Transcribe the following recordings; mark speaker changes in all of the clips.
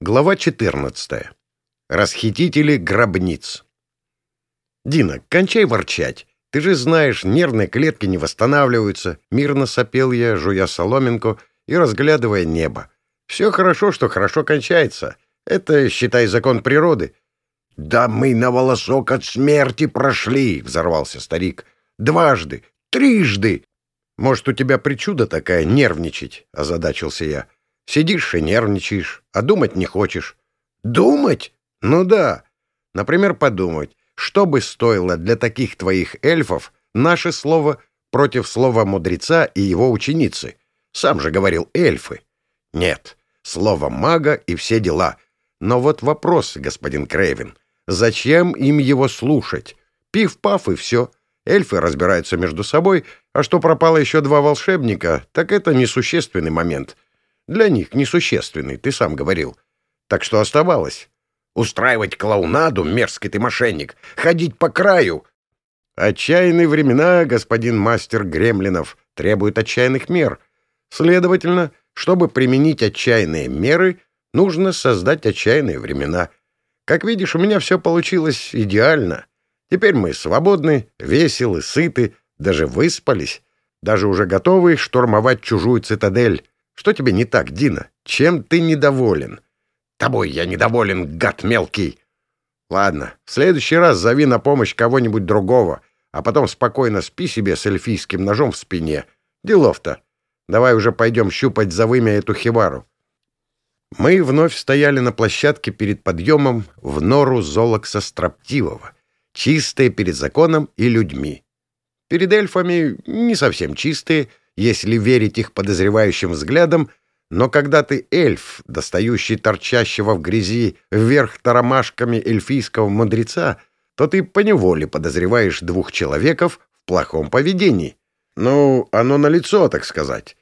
Speaker 1: Глава 14. Расхитители гробниц. «Дина, кончай ворчать. Ты же знаешь, нервные клетки не восстанавливаются». Мирно сопел я, жуя соломинку и разглядывая небо. «Все хорошо, что хорошо кончается. Это, считай, закон природы».
Speaker 2: «Да мы на волосок от смерти прошли!» — взорвался старик. «Дважды! Трижды!»
Speaker 1: «Может, у тебя причуда такая нервничать?» — озадачился я. Сидишь и нервничаешь, а думать не хочешь.
Speaker 2: Думать?
Speaker 1: Ну да. Например, подумать, что бы стоило для таких твоих эльфов наше слово против слова мудреца и его ученицы. Сам же говорил эльфы. Нет, слово мага и все дела. Но вот вопрос, господин Крейвен. Зачем им его слушать? Пиф-паф и все. Эльфы разбираются между собой, а что пропало еще два волшебника, так это несущественный момент. Для них несущественный, ты сам говорил. Так что оставалось? Устраивать клоунаду, мерзкий ты мошенник, ходить по краю. Отчаянные времена, господин мастер Гремлинов, требуют отчаянных мер. Следовательно, чтобы применить отчаянные меры, нужно создать отчаянные времена. Как видишь, у меня все получилось идеально. Теперь мы свободны, веселы, сыты, даже выспались, даже уже готовы штурмовать чужую цитадель. Что тебе не так, Дина? Чем ты недоволен? Тобой я недоволен, гад мелкий. Ладно, в следующий раз зови на помощь кого-нибудь другого, а потом спокойно спи себе с эльфийским ножом в спине. Делов-то. Давай уже пойдем щупать за вымя эту хибару. Мы вновь стояли на площадке перед подъемом в нору Золокса Строптивого, чистые перед законом и людьми. Перед эльфами не совсем чистые — если верить их подозревающим взглядам, но когда ты эльф, достающий торчащего в грязи вверх тарамашками эльфийского мудреца, то ты поневоле подозреваешь двух человеков в плохом поведении. Ну, оно налицо, так сказать.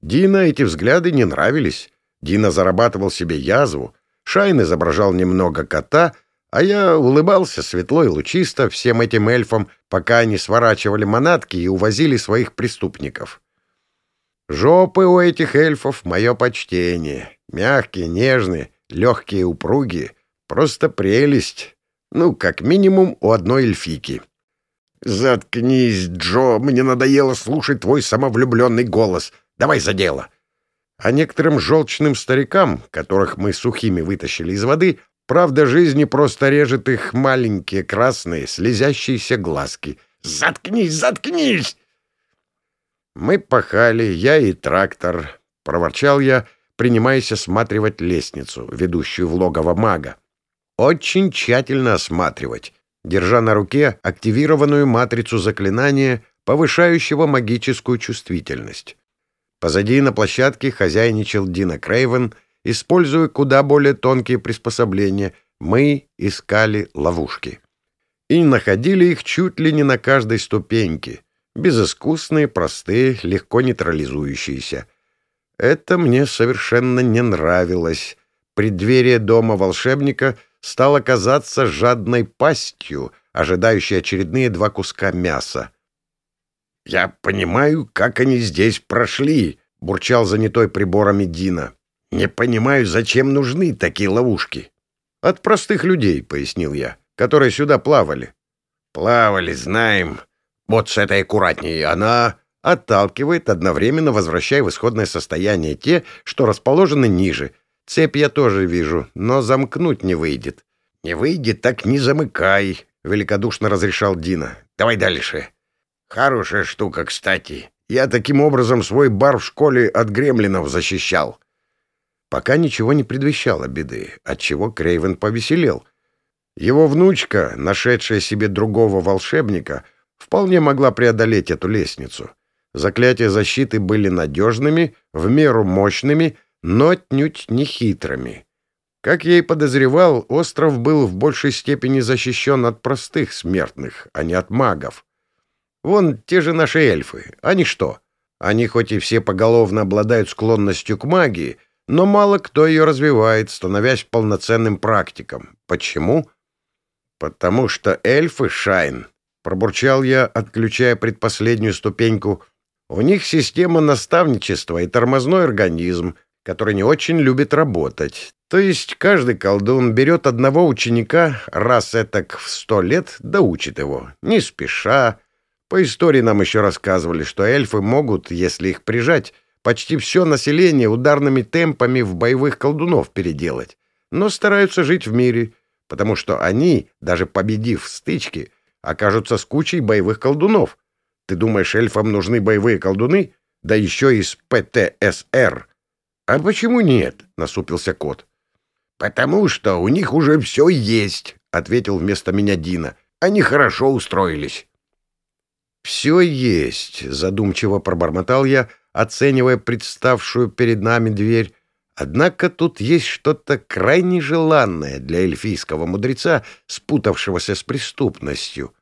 Speaker 1: Дина эти взгляды не нравились. Дина зарабатывал себе язву, Шайн изображал немного кота, а я улыбался светло и лучисто всем этим эльфам, пока они сворачивали манатки и увозили своих преступников. Жопы у этих эльфов — мое почтение. Мягкие, нежные, легкие, упругие. Просто прелесть. Ну, как минимум, у одной эльфики. «Заткнись, Джо, мне надоело слушать твой самовлюбленный голос. Давай за дело!» А некоторым желчным старикам, которых мы сухими вытащили из воды, правда жизни просто режет их маленькие красные слезящиеся глазки. «Заткнись, заткнись!» Мы пахали, я и трактор, — проворчал я, принимаясь осматривать лестницу, ведущую в логово мага. Очень тщательно осматривать, держа на руке активированную матрицу заклинания, повышающего магическую чувствительность. Позади на площадке хозяйничал Дина Крейвен, используя куда более тонкие приспособления, мы искали ловушки. И находили их чуть ли не на каждой ступеньке — Безыскусные, простые, легко нейтрализующиеся. Это мне совершенно не нравилось. Преддверие дома волшебника стало казаться жадной пастью, ожидающей очередные два куска мяса. «Я понимаю, как они здесь прошли», — бурчал занятой приборами Дина. «Не понимаю, зачем нужны такие ловушки». «От простых людей», — пояснил я, — «которые сюда плавали». «Плавали, знаем. Вот с этой аккуратнее. Она отталкивает, одновременно возвращая в исходное состояние те, что расположены ниже. Цепь я тоже вижу, но замкнуть не выйдет. «Не выйдет, так не замыкай», — великодушно разрешал Дина. «Давай дальше». «Хорошая штука, кстати. Я таким образом свой бар в школе от гремлинов защищал». Пока ничего не предвещало беды, отчего Крейвен повеселел. Его внучка, нашедшая себе другого волшебника, вполне могла преодолеть эту лестницу. Заклятия защиты были надежными, в меру мощными, но отнюдь не хитрыми. Как я и подозревал, остров был в большей степени защищен от простых смертных, а не от магов. Вон те же наши эльфы. Они что? Они хоть и все поголовно обладают склонностью к магии, но мало кто ее развивает, становясь полноценным практиком. Почему? Потому что эльфы, Шайн, Пробурчал я, отключая предпоследнюю ступеньку. У них система наставничества и тормозной организм, который не очень любит работать. То есть каждый колдун берет одного ученика раз этак в сто лет, да его, не спеша. По истории нам еще рассказывали, что эльфы могут, если их прижать, почти все население ударными темпами в боевых колдунов переделать, но стараются жить в мире, потому что они, даже победив в стычке, окажутся с кучей боевых колдунов. Ты думаешь, эльфам нужны боевые колдуны? Да еще из ПТСР. — А почему нет? — насупился кот.
Speaker 2: «Потому что у них уже все есть», — ответил вместо меня Дина. «Они хорошо устроились».
Speaker 1: «Все есть», — задумчиво пробормотал я, оценивая представшую перед нами дверь. Однако тут есть что-то крайне желанное для эльфийского мудреца, спутавшегося с преступностью.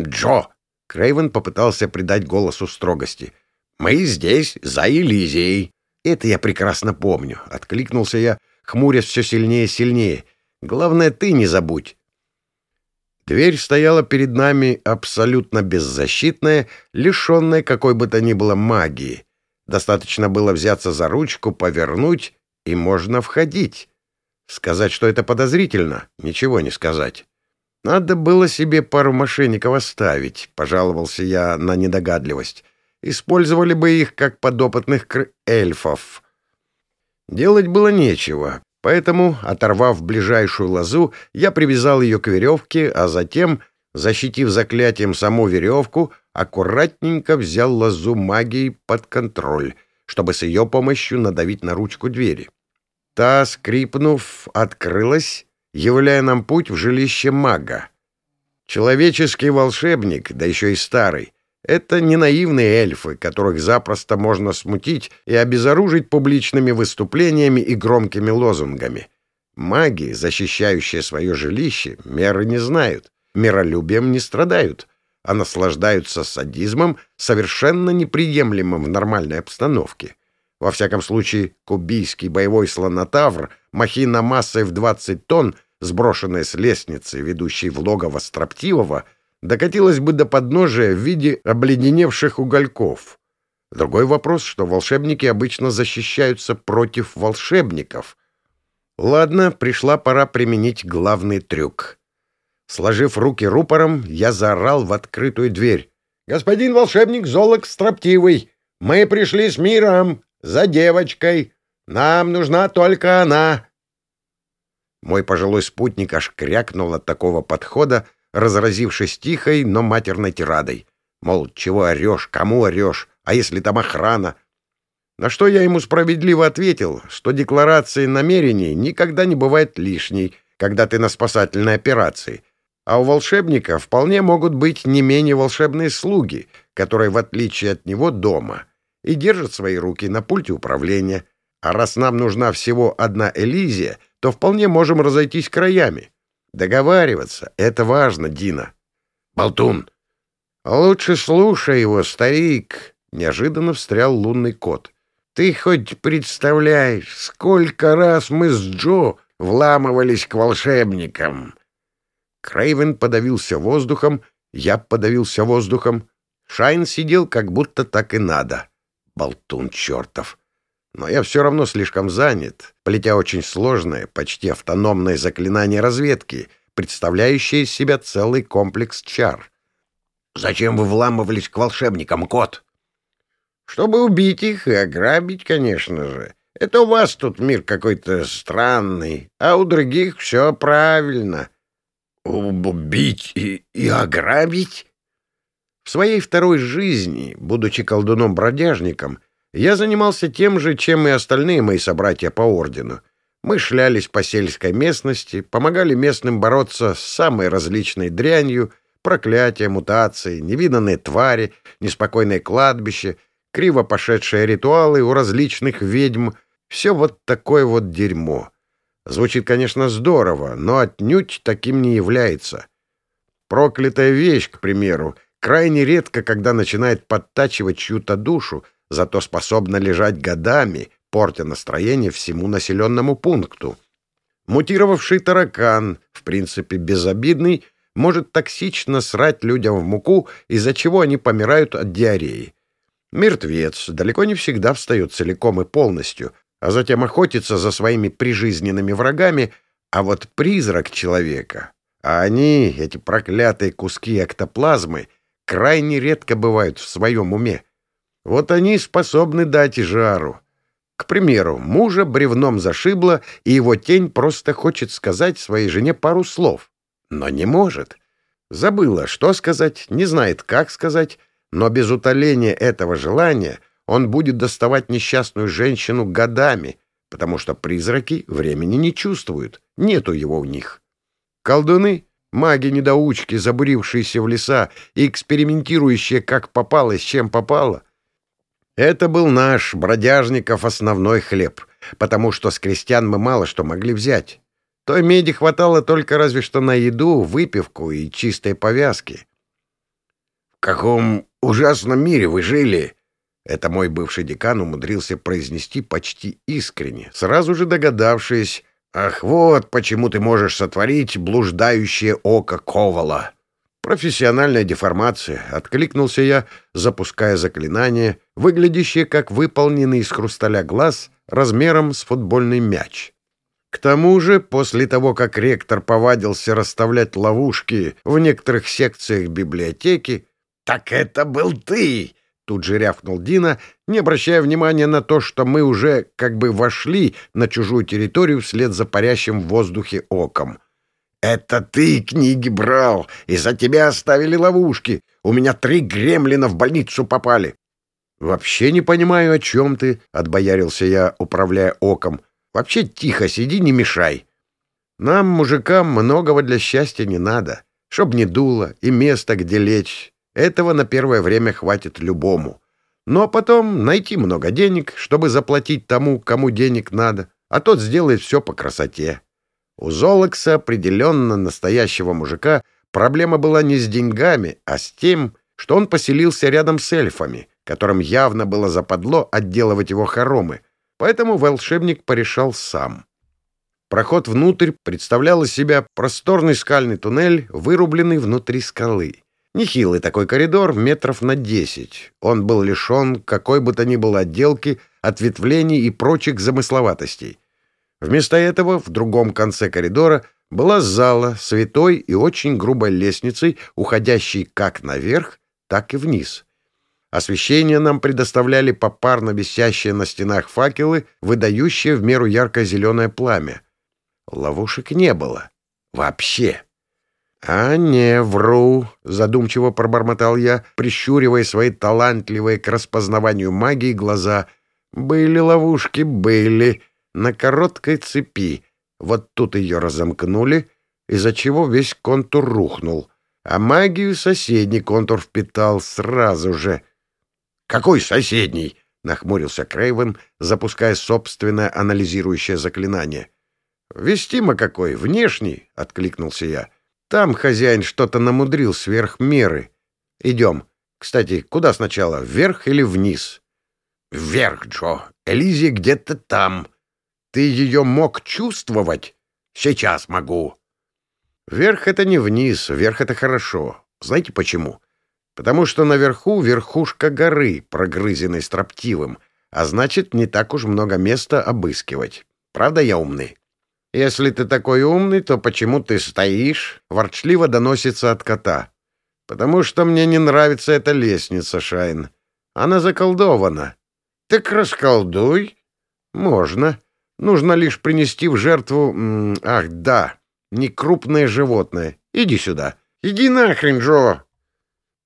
Speaker 2: «Джо!» — Крейвен попытался придать голосу строгости. «Мы здесь за Элизией».
Speaker 1: «Это я прекрасно помню», — откликнулся я, хмурясь все сильнее и сильнее. «Главное, ты не забудь». Дверь стояла перед нами абсолютно беззащитная, лишенная какой бы то ни было магии. Достаточно было взяться за ручку, повернуть, и можно входить. Сказать, что это подозрительно, ничего не сказать. Надо было себе пару мошенников оставить, пожаловался я на недогадливость. Использовали бы их как подопытных эльфов. Делать было нечего, поэтому, оторвав ближайшую лозу, я привязал ее к веревке, а затем, защитив заклятием саму веревку, аккуратненько взял лозу магии под контроль, чтобы с ее помощью надавить на ручку двери. Та, скрипнув, открылась, являя нам путь в жилище мага. Человеческий волшебник, да еще и старый, это не наивные эльфы, которых запросто можно смутить и обезоружить публичными выступлениями и громкими лозунгами. Маги, защищающие свое жилище, меры не знают, миролюбием не страдают, а наслаждаются садизмом, совершенно неприемлемым в нормальной обстановке. Во всяком случае, кубийский боевой слонотавр, махина массой в 20 тонн, сброшенная с лестницы, ведущей в логово Строптивого, — докатилась бы до подножия в виде обледеневших угольков. Другой вопрос, что волшебники обычно защищаются против волшебников. Ладно, пришла пора применить главный трюк. Сложив руки рупором, я заорал в открытую дверь. «Господин волшебник Золок Строптивый, мы пришли с миром, за девочкой. Нам нужна только она». Мой пожилой спутник аж крякнул от такого подхода, разразившись тихой, но матерной тирадой. Мол, чего орешь, кому орешь, а если там охрана? На что я ему справедливо ответил, что декларации намерений никогда не бывает лишней, когда ты на спасательной операции, а у волшебника вполне могут быть не менее волшебные слуги, которые, в отличие от него, дома, и держат свои руки на пульте управления. А раз нам нужна всего одна Элизия, то вполне можем разойтись краями. Договариваться — это важно, Дина.
Speaker 2: Болтун!
Speaker 1: Лучше слушай его, старик, — неожиданно встрял лунный кот. Ты хоть представляешь, сколько раз мы с Джо вламывались к волшебникам? Крейвен подавился воздухом, я подавился воздухом. Шайн сидел, как будто так и надо. Болтун чертов! Но я все равно слишком занят, плетя очень сложное, почти автономное заклинание разведки, представляющее из себя целый комплекс чар.
Speaker 2: «Зачем вы вламывались к волшебникам, кот?»
Speaker 1: «Чтобы убить их и ограбить, конечно же. Это у вас тут мир какой-то странный, а у других все правильно».
Speaker 2: «Убить и, и ограбить?»
Speaker 1: В своей второй жизни, будучи колдуном-бродяжником, я занимался тем же, чем и остальные мои собратья по ордену. Мы шлялись по сельской местности, помогали местным бороться с самой различной дрянью, проклятия, мутации, невиданные твари, неспокойное кладбище, криво пошедшие ритуалы у различных ведьм. Все вот такое вот дерьмо. Звучит, конечно, здорово, но отнюдь таким не является. Проклятая вещь, к примеру, крайне редко, когда начинает подтачивать чью-то душу, зато способна лежать годами, портя настроение всему населенному пункту. Мутировавший таракан, в принципе безобидный, может токсично срать людям в муку, из-за чего они помирают от диареи. Мертвец далеко не всегда встает целиком и полностью, а затем охотиться за своими прижизненными врагами, а вот призрак человека, а они, эти проклятые куски эктоплазмы, крайне редко бывают в своем уме. Вот они способны дать жару. К примеру, мужа бревном зашибло, и его тень просто хочет сказать своей жене пару слов, но не может. Забыла, что сказать, не знает, как сказать, но без утоления этого желания он будет доставать несчастную женщину годами, потому что призраки времени не чувствуют, нету его у них. Колдуны — маги-недоучки, забурившиеся в леса и экспериментирующие как попало с чем попало — это был наш, бродяжников, основной хлеб, потому что с крестьян мы мало что могли взять. Той меди хватало только разве что на еду, выпивку и чистые повязки.
Speaker 2: «В каком ужасном мире вы жили?»
Speaker 1: Это мой бывший декан умудрился произнести почти искренне, сразу же догадавшись, «Ах, вот почему ты можешь сотворить блуждающее око Ковала!» «Профессиональная деформация», — откликнулся я, запуская заклинание, выглядящее как выполненный из хрусталя глаз размером с футбольный мяч. К тому же, после того, как ректор повадился расставлять ловушки в некоторых секциях библиотеки,
Speaker 2: «Так это был ты!» — тут же рявкнул Дина,
Speaker 1: не обращая внимания на то, что мы уже как бы вошли на чужую территорию вслед за парящим в воздухе оком.
Speaker 2: «Это ты книги брал, и за тебя оставили ловушки. У меня три гремлина в больницу попали».
Speaker 1: «Вообще не понимаю, о чем ты», — отбоярился я, управляя оком. «Вообще тихо сиди, не мешай. Нам, мужикам, многого для счастья не надо. Чтоб не дуло и место, где лечь. Этого на первое время хватит любому. Но потом найти много денег, чтобы заплатить тому, кому денег надо, а тот сделает все по красоте. У Золокса, определенно настоящего мужика, проблема была не с деньгами, а с тем, что он поселился рядом с эльфами, которым явно было западло отделывать его хоромы, поэтому волшебник порешал сам. Проход внутрь представлял из себя просторный скальный туннель, вырубленный внутри скалы. Нехилый такой коридор, метров на десять. Он был лишен какой бы то ни было отделки, ответвлений и прочих замысловатостей. Вместо этого в другом конце коридора была зала с витой и очень грубой лестницей, уходящей как наверх, так и вниз. Освещение нам предоставляли попарно висящие на стенах факелы, выдающие в меру ярко-зеленое пламя. Ловушек не было. Вообще. «А не, вру», — задумчиво пробормотал я, прищуривая свои талантливые к распознаванию магии глаза. «Были ловушки, были на короткой цепи. Вот тут ее разомкнули, из-за чего весь контур рухнул. А магию соседний контур впитал сразу же.
Speaker 2: «Какой соседний?»
Speaker 1: — нахмурился Крейвен, запуская собственное анализирующее заклинание. «Вестимо какой, внешний!» — откликнулся я. «Там хозяин что-то намудрил сверх меры. Идем. Кстати, куда сначала, вверх или вниз?»
Speaker 2: «Вверх, Джо. Элизи где-то там»,
Speaker 1: ты ее мог чувствовать?
Speaker 2: Сейчас могу.
Speaker 1: Вверх — это не вниз, вверх — это хорошо. Знаете почему? Потому что наверху верхушка горы, прогрызенной строптивым, а значит, не так уж много места обыскивать. Правда я умный? Если ты такой умный, то почему ты стоишь? Ворчливо доносится от кота. Потому что мне не нравится эта лестница, Шайн. Она заколдована.
Speaker 2: Так расколдуй.
Speaker 1: Можно. Нужно лишь принести в жертву... Ах, да, не крупное животное. Иди сюда.
Speaker 2: Иди нахрен, Джо!»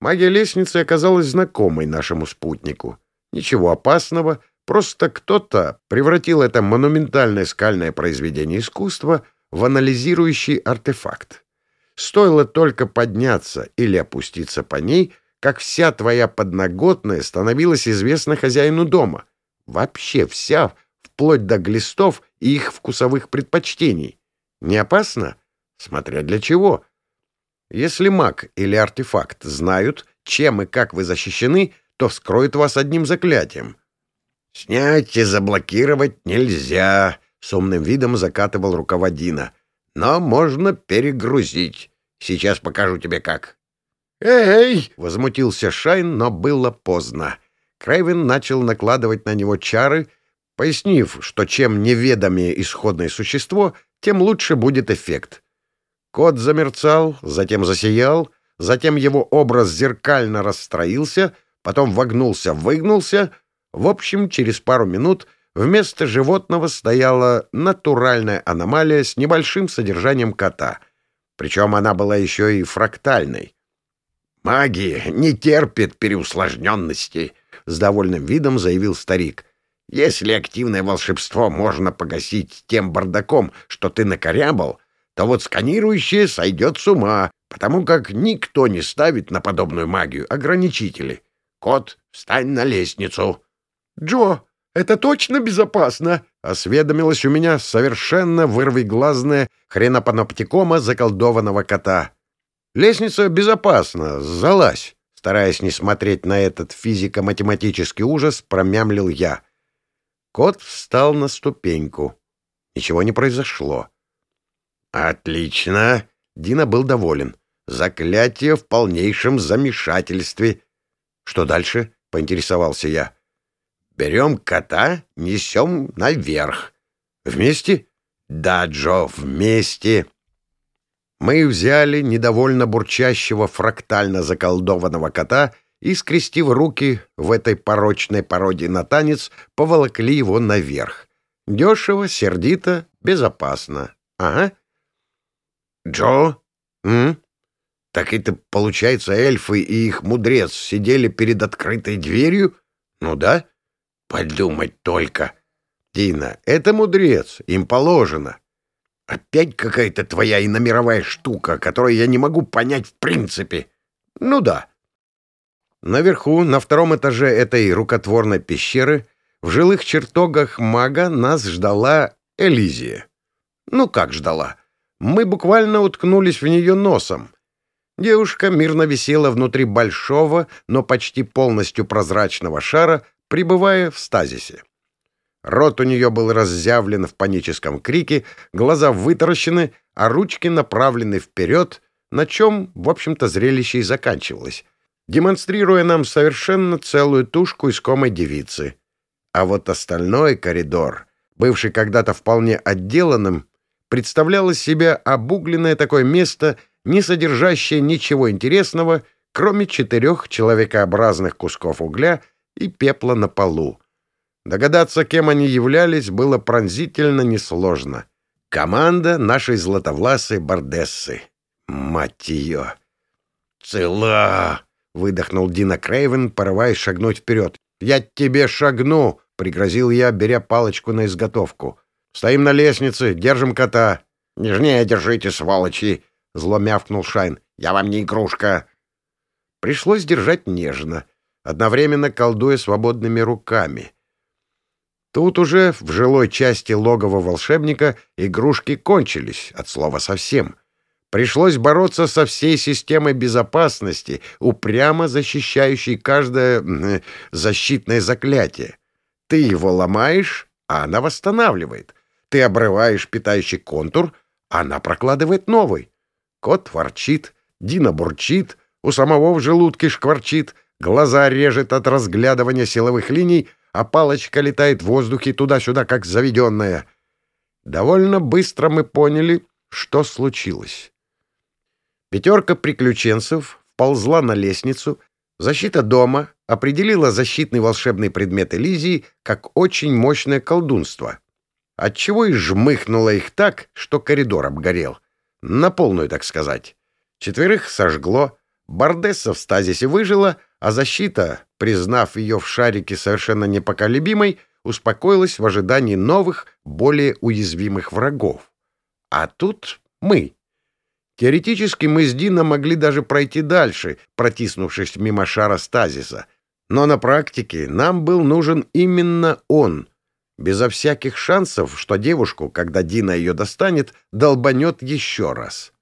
Speaker 1: Магия лестницы оказалась знакомой нашему спутнику. Ничего опасного, просто кто-то превратил это монументальное скальное произведение искусства в анализирующий артефакт. Стоило только подняться или опуститься по ней, как вся твоя подноготная становилась известна хозяину дома. Вообще вся, вплоть до глистов и их вкусовых предпочтений. Не опасно? Смотря для чего. Если маг или артефакт знают, чем и как вы защищены, то вскроют вас одним заклятием.
Speaker 2: «Снять и заблокировать нельзя», — с умным видом закатывал рукава Дина. «Но можно перегрузить. Сейчас покажу тебе как».
Speaker 1: «Эй!» — возмутился Шайн, но было поздно. Крейвен начал накладывать на него чары, пояснив, что чем неведомее исходное существо, тем лучше будет эффект. Кот замерцал, затем засиял, затем его образ зеркально расстроился, потом вогнулся-выгнулся. В общем, через пару минут вместо животного стояла натуральная аномалия с небольшим содержанием кота. Причем она была еще и фрактальной.
Speaker 2: «Магия не терпит переусложненности», — с довольным видом заявил старик. «Если активное волшебство можно погасить тем бардаком, что ты накорябал, то вот сканирующее сойдет с ума, потому как никто не ставит на подобную магию ограничители. Кот, встань на лестницу.
Speaker 1: Джо, это точно безопасно? Осведомилась у меня совершенно вырвиглазная хренопаноптикома заколдованного кота. Лестница безопасна, залазь. Стараясь не смотреть на этот физико-математический ужас, промямлил я. Кот встал на ступеньку. Ничего не произошло.
Speaker 2: «Отлично!» — Дина был доволен. «Заклятие в полнейшем замешательстве».
Speaker 1: «Что дальше?» — поинтересовался я.
Speaker 2: «Берем кота, несем наверх».
Speaker 1: «Вместе?»
Speaker 2: «Да, Джо, вместе».
Speaker 1: Мы взяли недовольно бурчащего фрактально заколдованного кота и, скрестив руки в этой порочной пародии на танец, поволокли его наверх. Дешево, сердито, безопасно. Ага.
Speaker 2: «Джо?»
Speaker 1: «М?»
Speaker 2: «Так это, получается, эльфы и их мудрец сидели перед открытой дверью?»
Speaker 1: «Ну да».
Speaker 2: «Подумать только».
Speaker 1: «Дина, это мудрец, им положено».
Speaker 2: «Опять какая-то твоя иномировая штука, которую я не могу понять в принципе».
Speaker 1: «Ну да». Наверху, на втором этаже этой рукотворной пещеры, в жилых чертогах мага нас ждала Элизия. Ну как ждала? Мы буквально уткнулись в нее носом. Девушка мирно висела внутри большого, но почти полностью прозрачного шара, пребывая в стазисе. Рот у нее был разъявлен в паническом крике, глаза вытаращены, а ручки направлены вперед, на чем, в общем-то, зрелище и заканчивалось, демонстрируя нам совершенно целую тушку искомой девицы. А вот остальной коридор, бывший когда-то вполне отделанным, представлял из себя обугленное такое место, не содержащее ничего интересного, кроме четырех человекообразных кусков угля и пепла на полу. Догадаться, кем они являлись, было пронзительно несложно. Команда нашей златовласой Бардессы. Мать ее!
Speaker 2: «Цела!» — выдохнул Дина Крейвен, порываясь шагнуть вперед.
Speaker 1: «Я тебе шагну!» — пригрозил я, беря палочку на изготовку. Стоим на лестнице, держим кота.
Speaker 2: — Нежнее держите, сволочи! — зло мявкнул Шайн. — Я вам не игрушка.
Speaker 1: Пришлось держать нежно, одновременно колдуя свободными руками. Тут уже в жилой части логова волшебника игрушки кончились, от слова совсем. Пришлось бороться со всей системой безопасности, упрямо защищающей каждое защитное заклятие. Ты его ломаешь, а она восстанавливает — ты обрываешь питающий контур, а она прокладывает новый. Кот ворчит, Дина бурчит, у самого в желудке шкварчит, глаза режет от разглядывания силовых линий, а палочка летает в воздухе туда-сюда, как заведенная. Довольно быстро мы поняли, что случилось. Пятерка приключенцев вползла на лестницу, защита дома определила защитный волшебный предмет Элизии как очень мощное колдунство — отчего и жмыхнуло их так, что коридор обгорел. На полную, так сказать. Четверых сожгло, Бардесса в стазисе выжила, а защита, признав ее в шарике совершенно непоколебимой, успокоилась в ожидании новых, более уязвимых врагов. А тут мы. Теоретически мы с Дино могли даже пройти дальше, протиснувшись мимо шара стазиса. Но на практике нам был нужен именно он — безо всяких шансов, что девушку, когда Дина ее достанет, долбанет еще раз.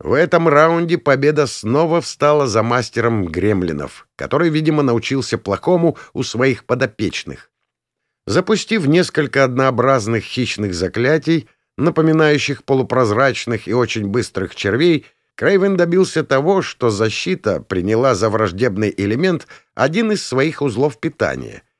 Speaker 1: В этом раунде победа снова встала за мастером гремлинов, который, видимо, научился плохому у своих подопечных. Запустив несколько однообразных хищных заклятий, напоминающих полупрозрачных и очень быстрых червей, Крейвен добился того, что защита приняла за враждебный элемент один из своих узлов питания —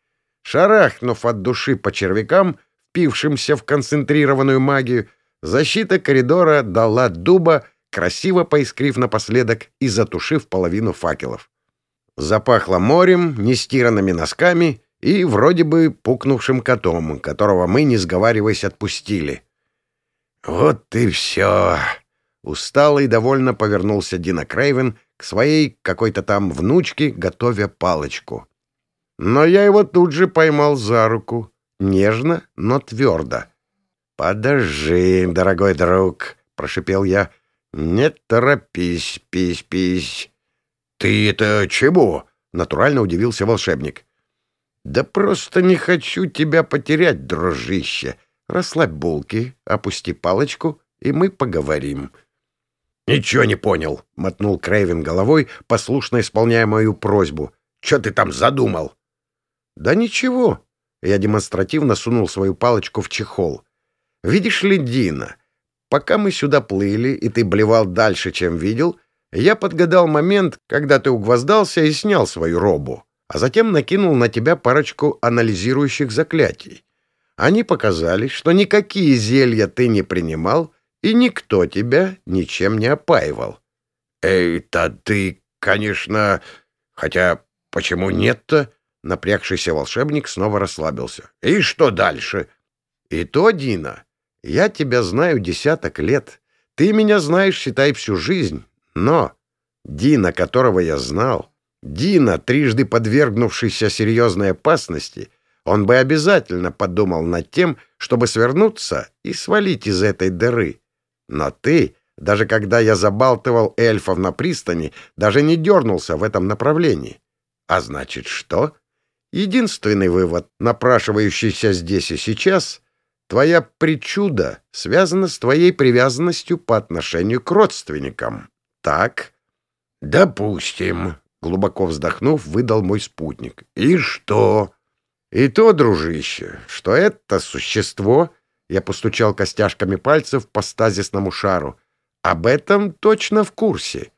Speaker 1: Шарахнув от души по червякам, впившимся в концентрированную магию, защита коридора дала дуба, красиво поискрив напоследок и затушив половину факелов. Запахло морем, нестиранными носками и вроде бы пукнувшим котом, которого мы, не сговариваясь, отпустили. «Вот и все!» Устало и довольно повернулся Дина Крейвен к своей какой-то там внучке, готовя палочку. Но я его тут же поймал за руку, нежно, но твердо. «Подожди, дорогой друг», — прошипел я, — «не торопись, пись-пись».
Speaker 2: «Ты это чего?»
Speaker 1: — натурально удивился волшебник. «Да просто не хочу тебя потерять, дружище. Расслабь булки, опусти палочку, и мы поговорим».
Speaker 2: «Ничего не понял», — мотнул Крейвен головой, послушно исполняя мою просьбу. «Че ты там задумал?»
Speaker 1: «Да ничего». Я демонстративно сунул свою палочку в чехол. «Видишь ли, Дина, пока мы сюда плыли, и ты блевал дальше, чем видел, я подгадал момент, когда ты угвоздался и снял свою робу, а затем накинул на тебя парочку анализирующих заклятий. Они показали, что никакие зелья ты не принимал, и никто тебя ничем не опаивал.
Speaker 2: «Это ты, конечно... Хотя почему нет-то?»
Speaker 1: Напрягшийся волшебник снова расслабился.
Speaker 2: «И что дальше?»
Speaker 1: «И то, Дина, я тебя знаю десяток лет. Ты меня знаешь, считай, всю жизнь. Но Дина, которого я знал, Дина, трижды подвергнувшийся серьезной опасности, он бы обязательно подумал над тем, чтобы свернуться и свалить из этой дыры. Но ты, даже когда я забалтывал эльфов на пристани, даже не дернулся в этом направлении. А значит, что? Единственный вывод, напрашивающийся здесь и сейчас, твоя причуда связана с твоей привязанностью по отношению к родственникам. Так?
Speaker 2: Допустим, глубоко вздохнув, выдал мой спутник. И что?
Speaker 1: И то, дружище, что это существо я постучал костяшками пальцев по стазисному шару. Об этом точно в курсе.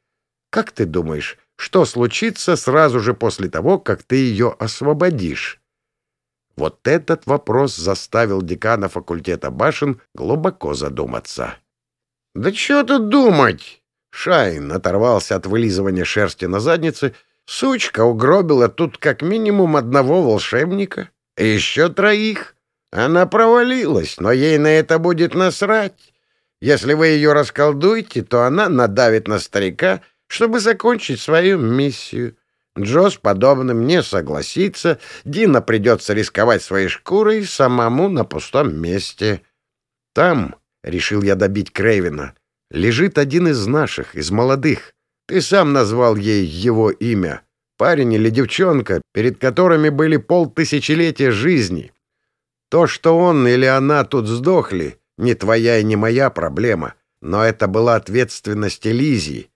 Speaker 1: Как ты думаешь, что случится сразу же после того, как ты ее освободишь? Вот этот вопрос заставил декана факультета башен глубоко задуматься. «Да что тут думать?» Шайн оторвался от вылизывания шерсти на заднице. «Сучка угробила тут как минимум одного волшебника, и еще троих. Она провалилась, но ей на это будет насрать. Если вы ее расколдуете, то она надавит на старика, чтобы закончить свою миссию. Джо с подобным не согласится, Дина придется рисковать своей шкурой самому на пустом месте. Там, — решил я добить Крейвина, — лежит один из наших, из молодых. Ты сам назвал ей его имя. Парень или девчонка, перед которыми были полтысячелетия жизни. То, что он или она тут сдохли, не твоя и не моя проблема, но это была ответственность Элизии.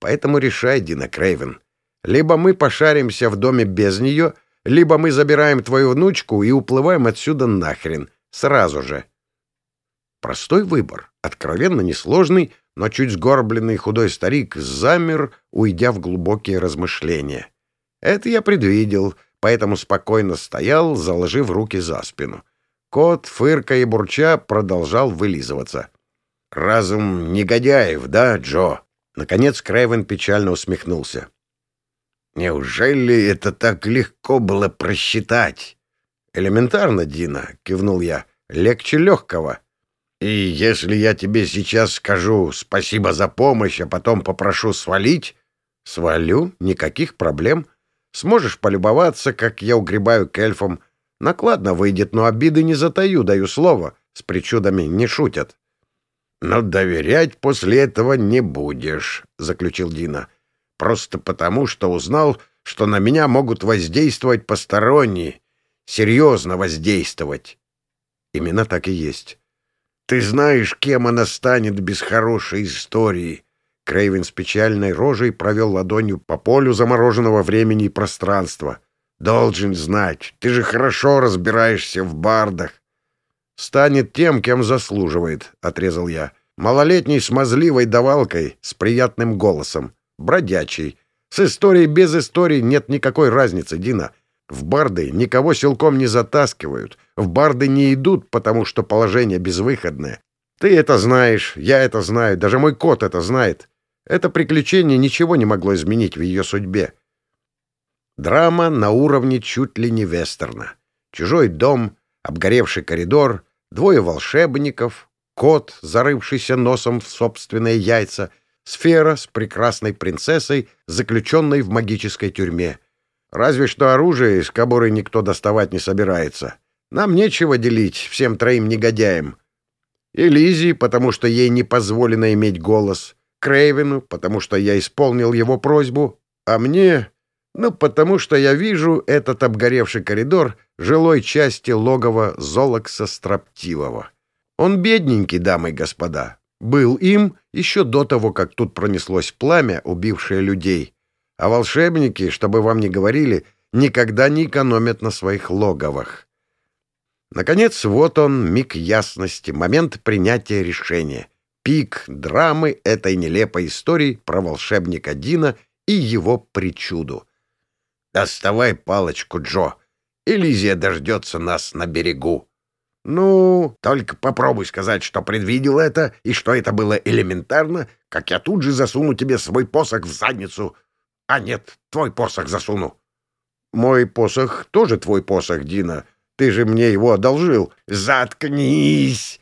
Speaker 1: Поэтому решай, Дина Крейвен. Либо мы пошаримся в доме без нее, либо мы забираем твою внучку и уплываем отсюда нахрен, сразу же. Простой выбор, откровенно несложный, но чуть сгорбленный худой старик замер, уйдя в глубокие размышления. Это я предвидел, поэтому спокойно стоял, заложив руки за спину. Кот, фырка и бурча, продолжал вылизываться. «Разум негодяев, да, Джо?» Наконец Крейвен печально усмехнулся. «Неужели это так легко было просчитать?» «Элементарно, Дина», — кивнул я. «Легче легкого». «И если я тебе сейчас скажу спасибо за помощь, а потом попрошу свалить...» «Свалю, никаких проблем. Сможешь полюбоваться, как я угребаю к эльфам, Накладно выйдет, но обиды не затаю, даю слово. С причудами не шутят. «Но доверять после этого не будешь», — заключил Дина. «Просто потому, что узнал, что на меня могут воздействовать посторонние. Серьезно воздействовать». Именно так и есть. «Ты знаешь, кем она станет без хорошей истории?» Крейвен с печальной рожей провел ладонью по полю замороженного времени и пространства. Должен знать. Ты же хорошо разбираешься в бардах. Станет тем, кем заслуживает, — отрезал я. Малолетней смазливой давалкой с приятным голосом. Бродячий. С историей без истории нет никакой разницы, Дина. В барды никого силком не затаскивают, в барды не идут, потому что положение безвыходное. Ты это знаешь, я это знаю, даже мой кот это знает. Это приключение ничего не могло изменить в ее судьбе. Драма на уровне чуть ли не вестерна. Чужой дом, обгоревший коридор, двое волшебников, кот, зарывшийся носом в собственные яйца, сфера с прекрасной принцессой, заключенной в магической тюрьме. Разве что оружие из кобуры никто доставать не собирается. Нам нечего делить всем троим негодяям. И Лизи, потому что ей не позволено иметь голос. Крейвену, потому что я исполнил его просьбу. А мне... Ну, потому что я вижу этот обгоревший коридор жилой части логова Золокса Строптивого. Он бедненький, дамы и господа. Был им еще до того, как тут пронеслось пламя, убившее людей. А волшебники, чтобы вам не говорили, никогда не экономят на своих логовах. Наконец, вот он, миг ясности, момент принятия решения. Пик драмы этой нелепой истории про волшебника Дина и его причуду. «Доставай палочку, Джо. Элизия дождется нас на берегу». «Ну, только попробуй сказать, что предвидел это и что это было элементарно, как я тут же засуну тебе свой посох в задницу. А нет, твой посох засуну». «Мой посох тоже твой посох, Дина. Ты же мне его одолжил». «Заткнись!»